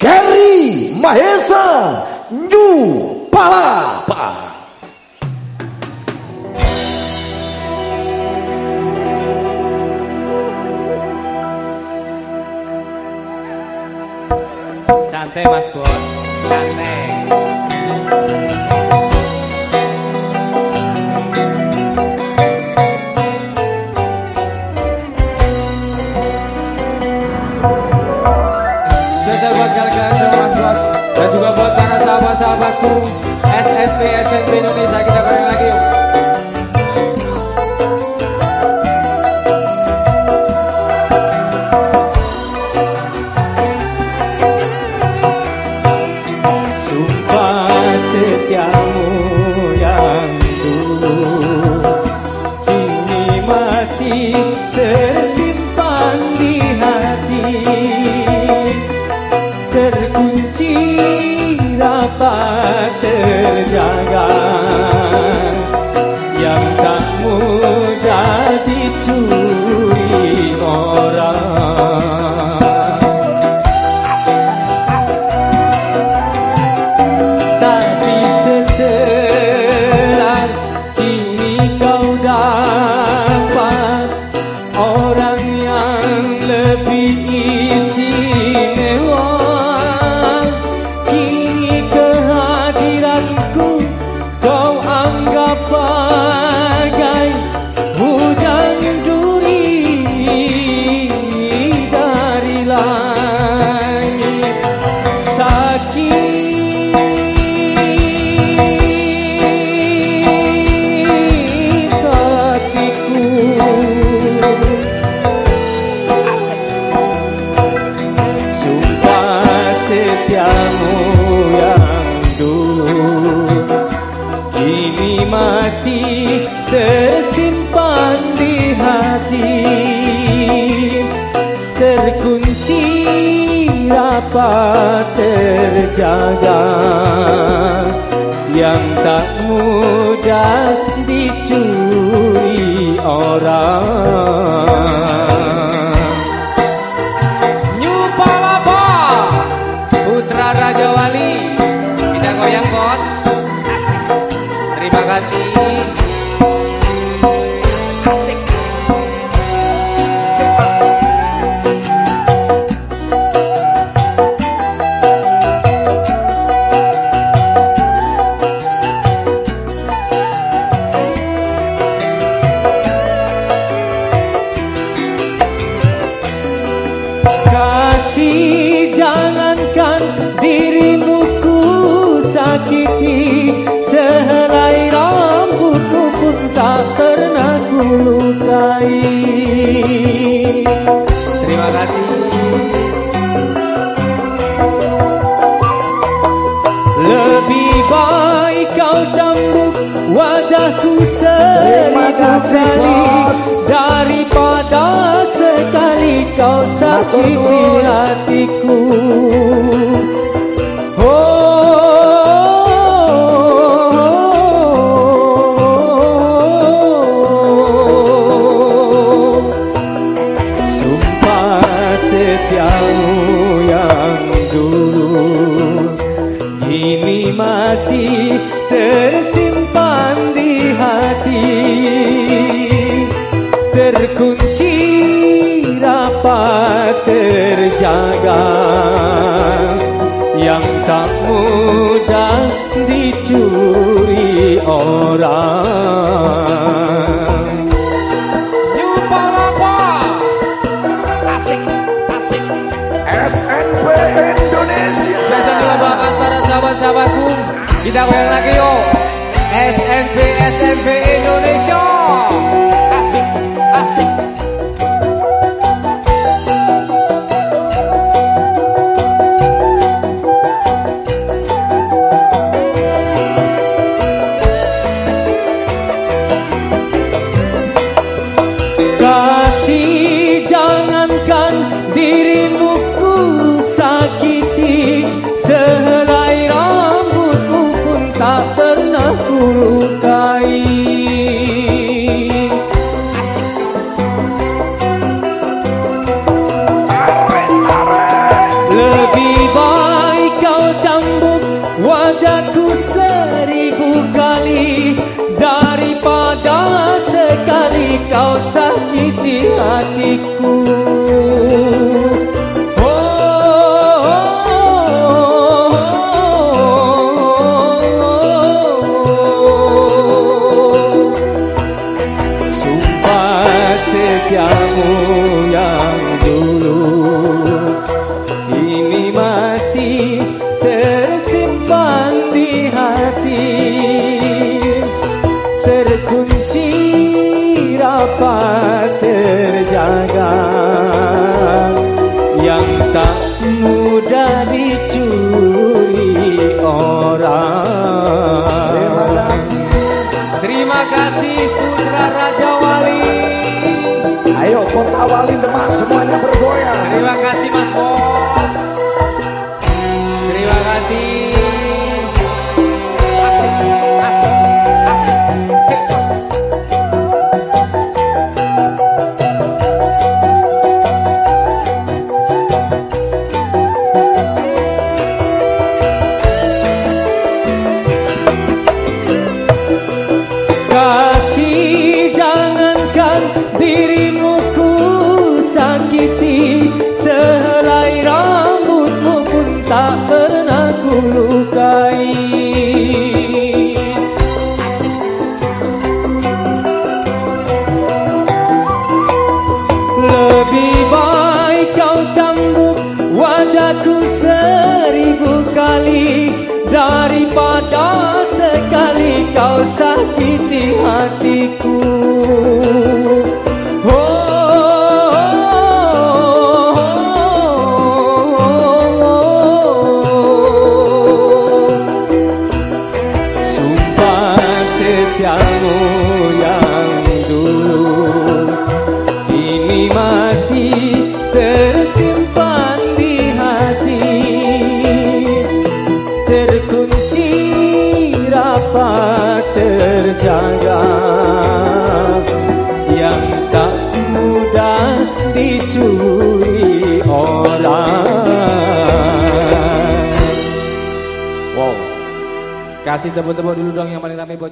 Gary Mahesa New Palapa. Santai Mas Bos, santai. Indonesia kita bareng lagi. Setiamu yang Kini masih tersimpan di hati orang yang lebih rapat terjaga Yang tak mudah Terima seribu kali. Daripada sekali kau sakiti hatiku setiamu yang dulu Kini masih terjaga Yang tak mudah dicuri orang. New Palapa SNP Indonesia. Spesial buat para sahabat-sahabatku. Kita goyang lagi yuk. SNP SNP Indonesia hati Sehelai rambutmu pun tak pernah kulukai Lebih baik tak mudah dicuri orang. Terima kasih. Terima kasih Putra Raja Wali. Ayo kota Wali Demak semuanya bergoyang. Terima kasih Mas Bo sakiti hatiku Kasih tepuk-tepuk dulu dong yang paling rame buat